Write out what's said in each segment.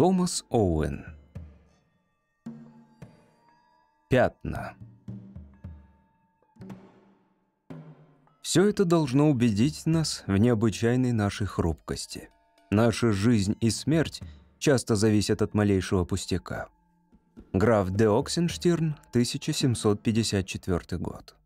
Томас Оуэн Пятна Все это должно убедить нас в необычайной нашей хрупкости. Наша жизнь и смерть часто зависят от малейшего пустяка. Граф де Оксенштерн, 1754 год.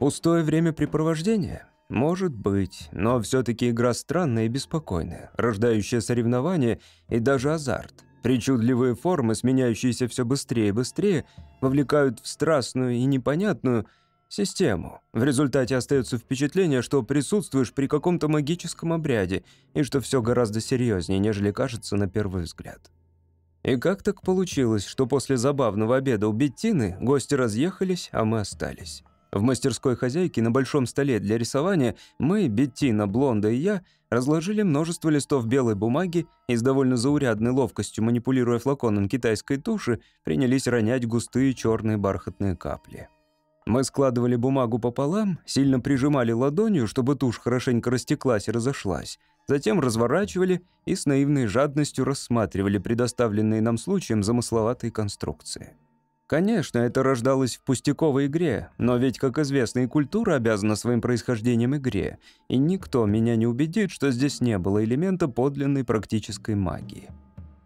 Пустое времяпрепровождение? Может быть, но все-таки игра странная и беспокойная, рождающая соревнования и даже азарт. Причудливые формы, сменяющиеся все быстрее и быстрее, вовлекают в страстную и непонятную систему. В результате остается впечатление, что присутствуешь при каком-то магическом обряде и что все гораздо серьезнее, нежели кажется на первый взгляд. И как так получилось, что после забавного обеда у Беттины гости разъехались, а мы остались? В мастерской хозяйки на большом столе для рисования мы, Беттина, Блонда и я, разложили множество листов белой бумаги и с довольно заурядной ловкостью, манипулируя флаконом китайской туши, принялись ронять густые черные бархатные капли. Мы складывали бумагу пополам, сильно прижимали ладонью, чтобы тушь хорошенько растеклась и разошлась, затем разворачивали и с наивной жадностью рассматривали предоставленные нам случаем замысловатые конструкции. Конечно, это рождалось в пустяковой игре, но ведь, как известно, и культура обязана своим происхождением игре, и никто меня не убедит, что здесь не было элемента подлинной практической магии.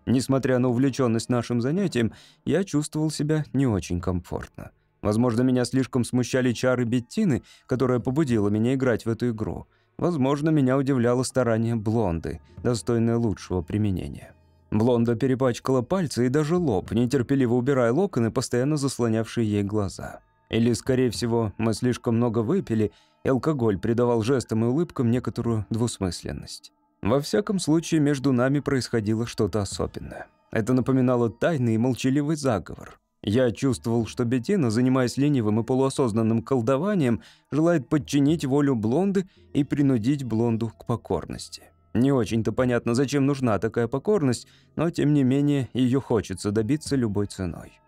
Несмотря на увлеченность нашим занятием, я чувствовал себя не очень комфортно. Возможно, меня слишком смущали чары Беттины, которая побудила меня играть в эту игру. Возможно, меня удивляло старание Блонды, достойное лучшего применения. Блонда перепачкала пальцы и даже лоб, нетерпеливо убирая локоны, постоянно заслонявшие ей глаза. Или, скорее всего, мы слишком много выпили, и алкоголь придавал жестам и улыбкам некоторую двусмысленность. Во всяком случае, между нами происходило что-то особенное. Это напоминало тайный и молчаливый заговор. Я чувствовал, что Бетина, занимаясь ленивым и полуосознанным колдованием, желает подчинить волю Блонды и принудить Блонду к покорности. Не очень-то понятно, зачем нужна такая покорность, но тем не менее ее хочется добиться любой ценой.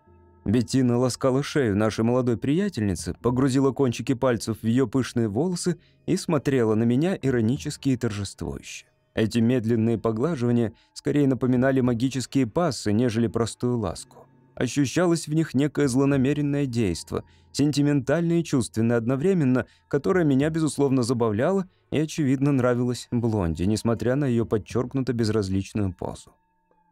Беттина ласкала шею нашей молодой приятельницы, погрузила кончики пальцев в ее пышные волосы и смотрела на меня иронически и торжествующе. Эти медленные поглаживания скорее напоминали магические пассы, нежели простую ласку. Ощущалось в них некое злонамеренное действо, сентиментальное и чувственное одновременно, которое меня, безусловно, забавляло и, очевидно, нравилось Блонде, несмотря на ее подчеркнуто безразличную позу.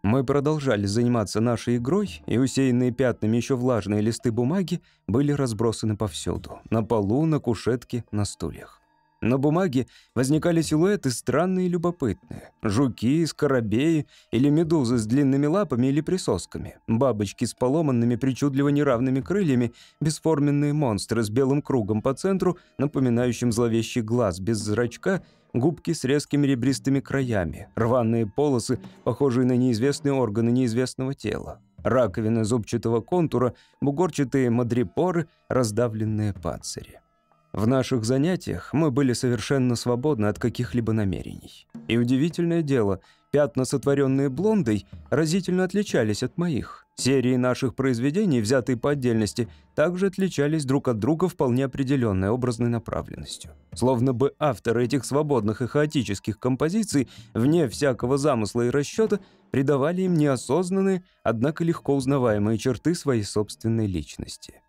Мы продолжали заниматься нашей игрой, и усеянные пятнами еще влажные листы бумаги были разбросаны повсюду — на полу, на кушетке, на стульях. На бумаге возникали силуэты странные и любопытные. Жуки, скоробеи или медузы с длинными лапами или присосками. Бабочки с поломанными причудливо неравными крыльями, бесформенные монстры с белым кругом по центру, напоминающим зловещий глаз без зрачка, губки с резкими ребристыми краями, рваные полосы, похожие на неизвестные органы неизвестного тела. Раковины зубчатого контура, бугорчатые мадрипоры, раздавленные панцири. В наших занятиях мы были совершенно свободны от каких-либо намерений. И удивительное дело, пятна, сотворенные блондой, разительно отличались от моих. Серии наших произведений, взятые по отдельности, также отличались друг от друга вполне определенной образной направленностью. Словно бы авторы этих свободных и хаотических композиций, вне всякого замысла и расчета, придавали им неосознанные, однако легко узнаваемые черты своей собственной личности.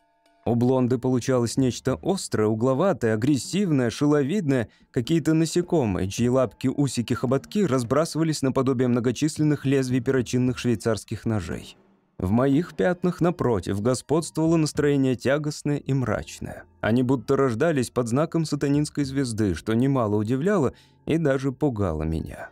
У блонды получалось нечто острое, угловатое, агрессивное, шиловидное, какие-то насекомые, чьи лапки, усики, хоботки разбрасывались наподобие многочисленных лезвий перочинных швейцарских ножей. В моих пятнах, напротив, господствовало настроение тягостное и мрачное. Они будто рождались под знаком сатанинской звезды, что немало удивляло и даже пугало меня.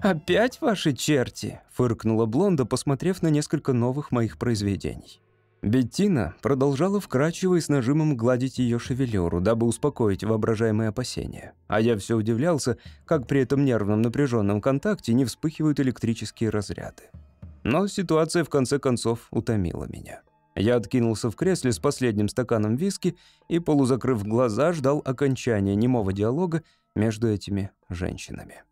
«Опять ваши черти?» — фыркнула Блонда, посмотрев на несколько новых моих произведений. Беттина продолжала вкрадчиво и с нажимом гладить ее шевелюру, дабы успокоить воображаемые опасения. А я все удивлялся, как при этом нервном напряженном контакте не вспыхивают электрические разряды. Но ситуация в конце концов утомила меня. Я откинулся в кресле с последним стаканом виски и, полузакрыв глаза, ждал окончания немого диалога между этими женщинами.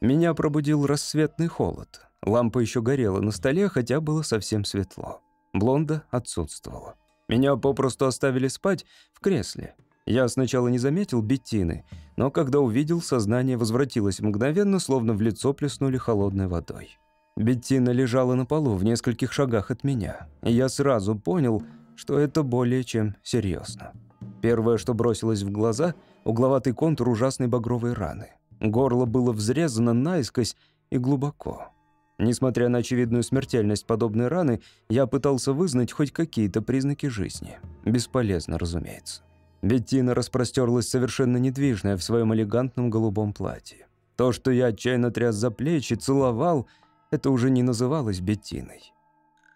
Меня пробудил рассветный холод — Лампа еще горела на столе, хотя было совсем светло. Блонда отсутствовала. Меня попросту оставили спать в кресле. Я сначала не заметил Беттины, но когда увидел, сознание возвратилось мгновенно, словно в лицо плеснули холодной водой. Беттина лежала на полу в нескольких шагах от меня, и я сразу понял, что это более чем серьезно. Первое, что бросилось в глаза — угловатый контур ужасной багровой раны. Горло было взрезано наискось и глубоко. Несмотря на очевидную смертельность подобной раны, я пытался вызнать хоть какие-то признаки жизни. Бесполезно, разумеется. Беттина распростерлась совершенно недвижная в своем элегантном голубом платье. То, что я отчаянно тряс за плечи, целовал — это уже не называлось Беттиной.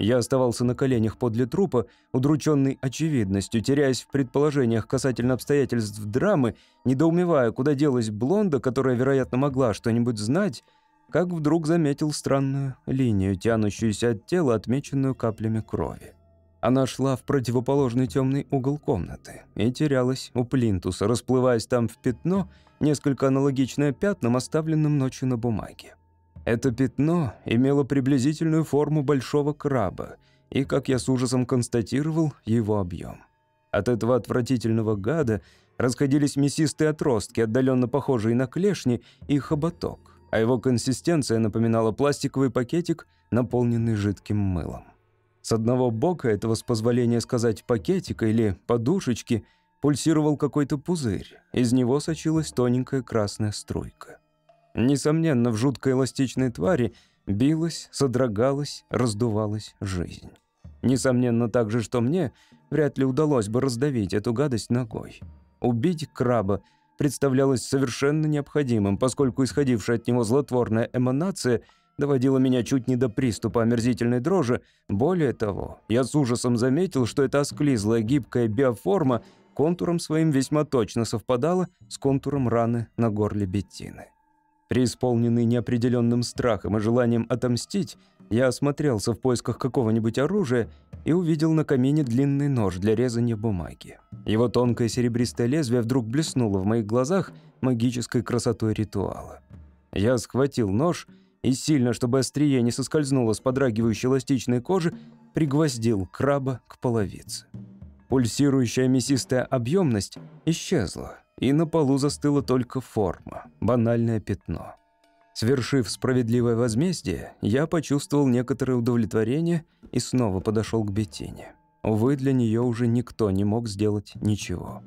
Я оставался на коленях подле трупа, удрученный очевидностью, теряясь в предположениях касательно обстоятельств драмы, недоумевая, куда делась блонда, которая, вероятно, могла что-нибудь знать, как вдруг заметил странную линию, тянущуюся от тела, отмеченную каплями крови. Она шла в противоположный темный угол комнаты и терялась у плинтуса, расплываясь там в пятно, несколько аналогичное пятнам, оставленным ночью на бумаге. Это пятно имело приблизительную форму большого краба и, как я с ужасом констатировал, его объем. От этого отвратительного гада расходились мясистые отростки, отдаленно похожие на клешни, и хоботок, а его консистенция напоминала пластиковый пакетик, наполненный жидким мылом. С одного бока этого, с позволения сказать, пакетика или подушечки, пульсировал какой-то пузырь, из него сочилась тоненькая красная струйка. Несомненно, в жуткой эластичной твари билась, содрогалась, раздувалась жизнь. Несомненно также, что мне вряд ли удалось бы раздавить эту гадость ногой. Убить краба представлялось совершенно необходимым, поскольку исходившая от него злотворная эманация доводила меня чуть не до приступа омерзительной дрожи. Более того, я с ужасом заметил, что эта осклизлая гибкая биоформа контуром своим весьма точно совпадала с контуром раны на горле Беттины. Преисполненный неопределенным страхом и желанием отомстить, я осмотрелся в поисках какого-нибудь оружия и увидел на камине длинный нож для резания бумаги. Его тонкое серебристое лезвие вдруг блеснуло в моих глазах магической красотой ритуала. Я схватил нож и сильно, чтобы острие не соскользнуло с подрагивающей эластичной кожи, пригвоздил краба к половице. Пульсирующая мясистая объемность исчезла, и на полу застыла только форма, банальное пятно. Свершив справедливое возмездие, я почувствовал некоторое удовлетворение и снова подошел к Беттине. Увы, для нее уже никто не мог сделать ничего.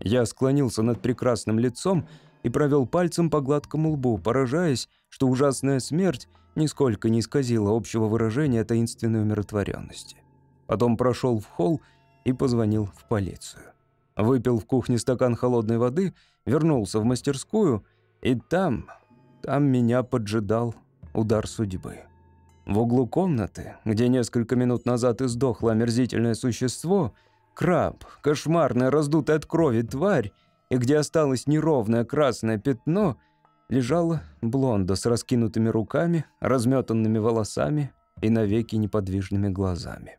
Я склонился над прекрасным лицом и провел пальцем по гладкому лбу, поражаясь, что ужасная смерть нисколько не исказила общего выражения таинственной умиротворенности. Потом прошел в холл и позвонил в полицию. Выпил в кухне стакан холодной воды, вернулся в мастерскую, и там, там меня поджидал удар судьбы. В углу комнаты, где несколько минут назад издохло омерзительное существо, краб, кошмарная раздутая от крови тварь, и где осталось неровное красное пятно, лежала блонда с раскинутыми руками, разметанными волосами и навеки неподвижными глазами.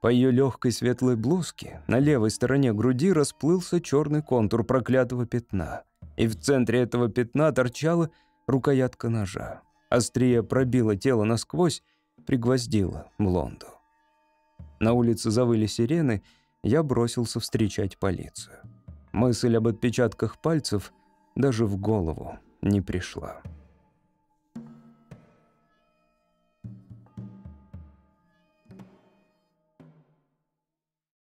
По ее легкой светлой блузке на левой стороне груди расплылся черный контур проклятого пятна. И в центре этого пятна торчала рукоятка ножа. Острие пробило тело насквозь, пригвоздило блонду. На улице завыли сирены, я бросился встречать полицию. Мысль об отпечатках пальцев даже в голову не пришла.